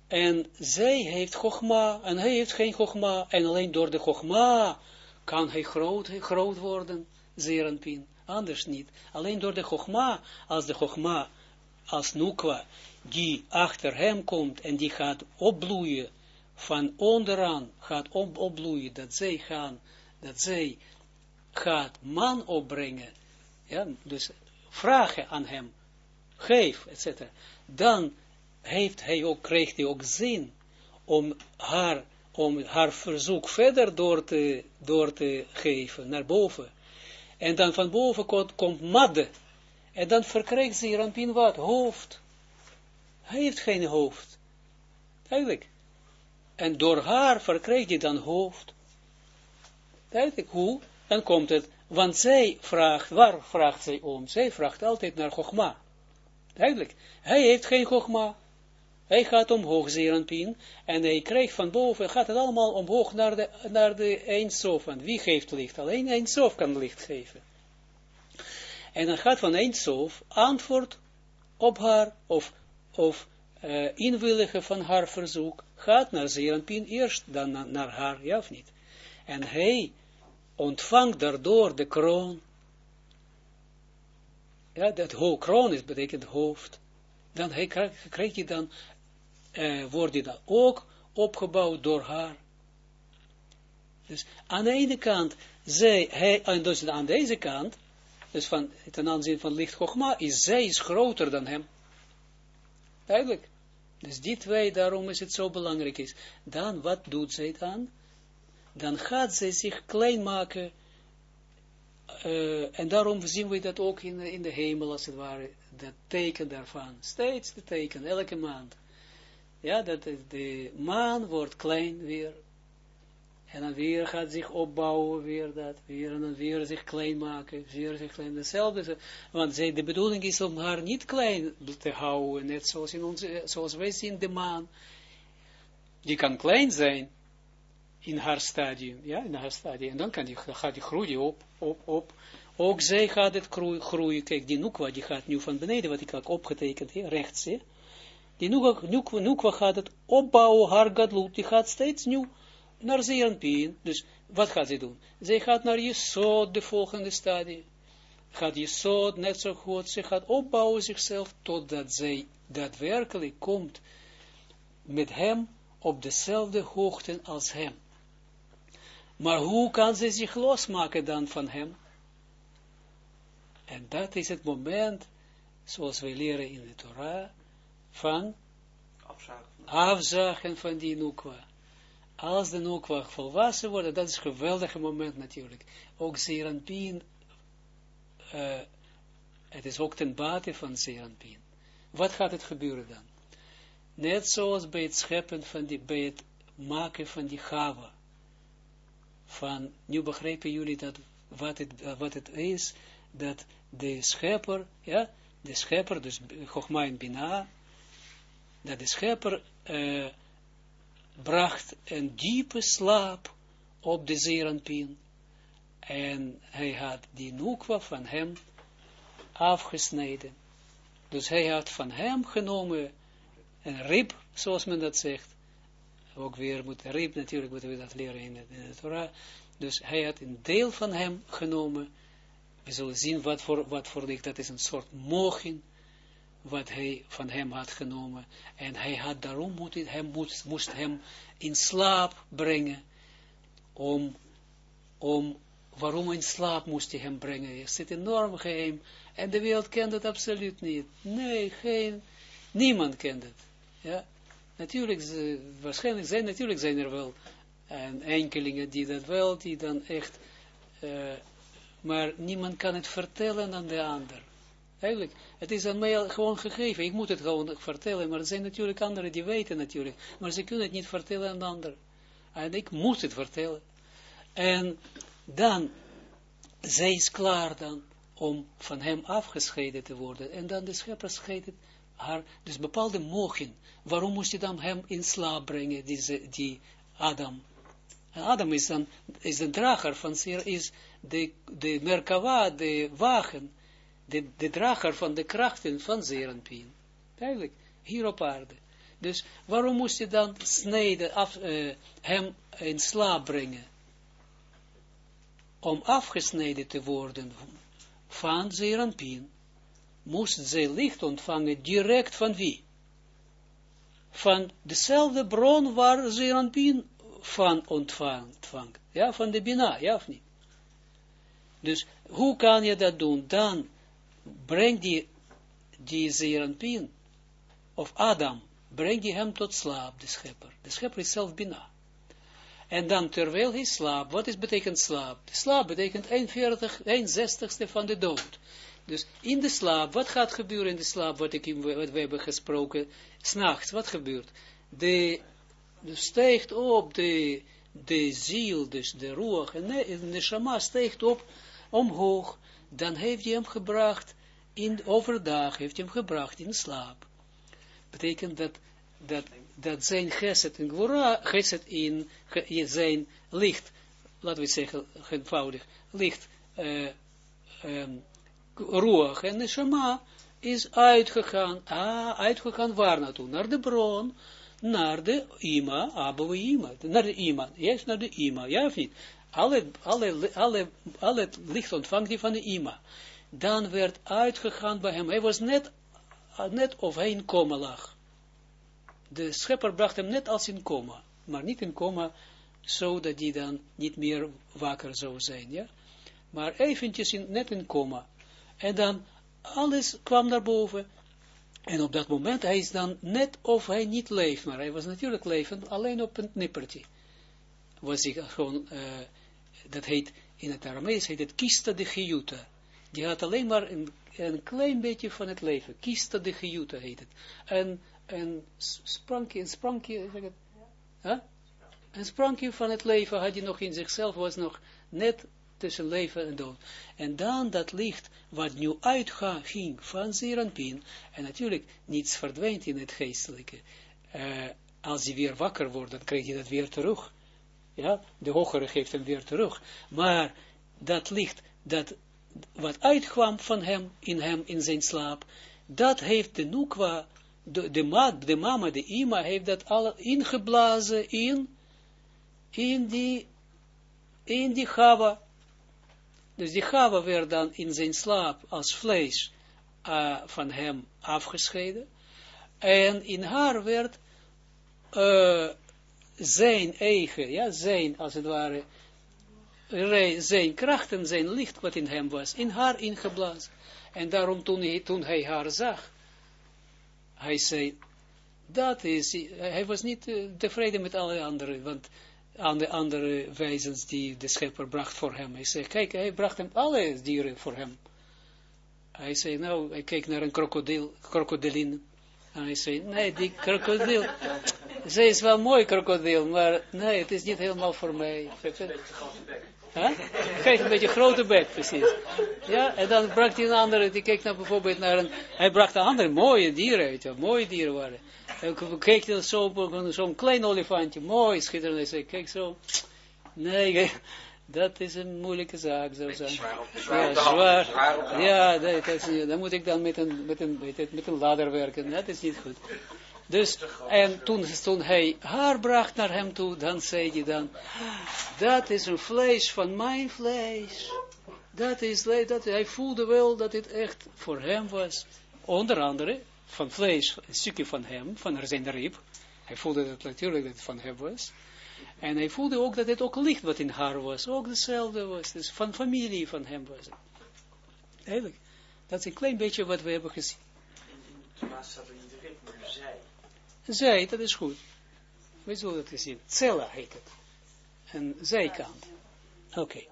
En zij heeft Chogma, en hij heeft geen Chogma, en alleen door de Chogma kan hij groot, groot worden, Zeranpin, anders niet. Alleen door de Chogma, als de Chogma, als Nukwa, die achter hem komt, en die gaat opbloeien, van onderaan gaat op, opbloeien, dat zij dat zij gaat man opbrengen, ja, dus vragen aan hem, geef, etc. Dan heeft hij ook, kreeg hij ook zin om haar, om haar verzoek verder door te, door te geven, naar boven. En dan van boven komt, Madde. En dan verkrijgt ze Rampin wat? Hoofd. Hij heeft geen hoofd. Eigenlijk. En door haar verkrijgt hij dan hoofd. Duidelijk, hoe? Dan komt het, want zij vraagt, waar vraagt zij om? Zij vraagt altijd naar Chogma. Duidelijk, hij heeft geen Chogma. Hij gaat omhoog, Zeranpien, en hij krijgt van boven, gaat het allemaal omhoog naar de, naar de Eindsof. En wie geeft licht? Alleen Eindsof kan licht geven. En dan gaat van Eindsof antwoord op haar, of, of uh, inwilligen van haar verzoek, gaat naar Zeranpien eerst, dan na, naar haar, ja of niet? En hij ontvangt daardoor de kroon. Ja, dat ho kroon is betekent hoofd. Dan hij krijgt, krijgt hij dan, uh, wordt hij dan ook opgebouwd door haar. Dus aan de ene kant, zij, hij, en dus aan deze kant, dus van, ten aanzien van licht Chogma, is zij is groter dan hem. Duidelijk. Dus die twee, daarom is het zo belangrijk is. Dan, wat doet zij dan? Dan gaat zij zich klein maken. Uh, en daarom zien we dat ook in, in de hemel, als het ware. Dat teken daarvan. Steeds de teken, elke maand. Ja, dat de maan wordt klein weer. En dan weer gaat zich opbouwen, weer dat, weer en dan weer zich klein maken, weer zich klein, hetzelfde. Want zij, de bedoeling is om haar niet klein te houden, net zoals, in onze, zoals wij zien de maan. Die kan klein zijn in haar stadium, ja, in haar stadium. En dan kan die, gaat die groeien op, op, op. Ook zij gaat het groeien, kijk, die nukwa, die gaat nu van beneden, wat ik had opgetekend, hier, rechts, hè. Die nukwa, nukwa gaat het opbouwen, haar gadlut, die gaat steeds nieuw naar Zeranpien. Dus wat gaat ze doen? Zij gaat naar Jesod, de volgende stadie. Gaat Jesod net zo goed. Ze gaat opbouwen zichzelf totdat zij daadwerkelijk komt met hem op dezelfde hoogte als hem. Maar hoe kan ze zich losmaken dan van hem? En dat is het moment, zoals wij leren in de Torah, van afzagen van die nukwa als de nukwa volwassen worden, dat is een geweldige moment natuurlijk. Ook Zeranpien, uh, het is ook ten bate van Zeranpien. Wat gaat het gebeuren dan? Net zoals bij het scheppen van die, bij het maken van die gava. Van, nu begrijpen jullie dat, wat het, uh, wat het is, dat de schepper, ja, de schepper, dus Chogma en Bina, dat de schepper, uh, bracht een diepe slaap op de Zeranpien. En hij had die noekwa van hem afgesneden. Dus hij had van hem genomen een rib, zoals men dat zegt. Ook weer moet rib, natuurlijk moeten we dat leren in de, Torah. Dus hij had een deel van hem genomen. We zullen zien wat voor, wat voor dat is een soort mogen wat hij van hem had genomen. En hij had daarom moet, hij moest, moest hem in slaap brengen. Om, om, waarom in slaap moest hij hem brengen? Er zit enorm geheim. En de wereld kent het absoluut niet. Nee, geen, niemand kent het. Ja, natuurlijk, waarschijnlijk zijn, natuurlijk zijn er wel en enkelingen die dat wel, die dan echt, uh, maar niemand kan het vertellen aan de ander. Eigenlijk, het is aan mij gewoon gegeven. Ik moet het gewoon vertellen, maar er zijn natuurlijk anderen die weten natuurlijk. Maar ze kunnen het niet vertellen aan de ander. En ik moet het vertellen. En dan, zij is klaar dan om van hem afgescheiden te worden. En dan de schepper scheidt haar, dus bepaalde mogen. Waarom moest je dan hem in slaap brengen, die, die Adam? En Adam is dan, is de drager van is de, de Merkava, de wagen, de, de drager van de krachten van Zerenpien. Duidelijk, hier op aarde. Dus waarom moest je dan snijden, af, uh, hem in slaap brengen? Om afgesneden te worden van Zerenpien, moest zij licht ontvangen direct van wie? Van dezelfde bron waar Zerenpien van ontvangt. Ja, van de Bina, ja of niet? Dus hoe kan je dat doen? Dan breng die, die Zeranpien, of Adam, breng je hem tot slaap, de schepper. De schepper is zelf Bina. En dan terwijl hij slaapt, wat is betekent slaap? Slaap betekent 41, 1 zestigste van de dood. Dus in de slaap, wat gaat gebeuren in de slaap, wat, ik, wat we hebben gesproken, s'nachts, wat gebeurt? De, de stijgt op, de, de ziel, dus de roer, en de, shama steekt op, omhoog, dan heeft hij hem gebracht, in overdag heeft hem gebracht in slaap. Betekent dat, dat, dat zijn geset in Gwora, geset in, zijn licht, laten we zeggen, eenvoudig, licht, uh, um, Ruach en Neshama is uitgegaan, ah, uitgegaan waar naartoe? Naar de bron, naar de Ima, Abba Ima, naar de Ima, juist naar de Ima, ja of niet? Alle, alle, alle, alle licht ontvangt hij van de Ima. Dan werd uitgegaan bij hem, hij was net, net of hij in coma lag. De schepper bracht hem net als in coma, maar niet in coma, zodat hij dan niet meer wakker zou zijn, ja. Maar eventjes in, net in coma. En dan alles kwam naar boven. En op dat moment, hij is dan net of hij niet leeft, maar hij was natuurlijk levend, alleen op een nippertje. Was hij gewoon, uh, dat heet, in het Aramees heet het kista de Giyuta. Die had alleen maar een, klein beetje van het leven. Kista de Giyuta heet het. En een sprankje, een sprankje, zeg het, huh? een sprankje van het leven had hij nog in zichzelf, was nog net tussen leven en dood. En dan dat licht, wat nu uitging van Zeranpin, en natuurlijk niets verdwijnt in het geestelijke. Uh, als hij weer wakker wordt, dan krijg je dat weer terug. Ja, de hogere geeft hem weer terug. Maar dat licht, dat wat uitkwam van hem, in hem, in zijn slaap, dat heeft de Nukwa, de, de, ma, de mama, de ima, heeft dat alle ingeblazen in, in die, in die Chava, dus die Chava werd dan in zijn slaap als vlees uh, van hem afgescheiden. En in haar werd uh, zijn eigen, ja, zijn, als het ware, zijn krachten, zijn licht wat in hem was, in haar ingeblazen. En daarom toen hij, toen hij haar zag, hij zei, dat is, hij was niet uh, tevreden met alle anderen, want aan de andere wezens die de schepper bracht voor hem. Hij zei, kijk, hij bracht hem alle dieren voor hem. Hij zei, nou, hij keek naar een krokodil, krokodilin. En hij zei, nee, die krokodil, ze is wel mooi krokodil, maar nee, het is niet helemaal voor mij. Huh? Kijk, een beetje grote bek, precies. Ja, en dan bracht hij een andere, die keek naar bijvoorbeeld naar een, hij bracht een andere mooie dieren uit, mooie dieren waren. En keek dan zo'n zo klein olifantje, mooi schitterend. Hij zei, kijk zo. Nee, dat is een moeilijke zaak, zo zijn. Ja, zwaar. Ja, dat is, dan moet ik dan met een, met een, met een ladder werken. Dat is niet goed. Dus, en toen, toen hij haar bracht naar hem toe, dan zei hij dan, dat is een vlees van mijn vlees. Dat is, dat, hij voelde wel dat het echt voor hem was. Onder andere, van vlees, een stukje van hem, van zijn rib. Hij voelde dat natuurlijk dat het van hem was. En hij voelde ook dat het ook licht wat in haar was, ook hetzelfde was. Dus van familie van hem was het. Eigenlijk, dat is een klein beetje wat we hebben gezien. Daarnaast staat er niet de rib, maar zij. Zij, dat is goed. We zullen dat gezien. Cella heet het. Een zijkant. Oké.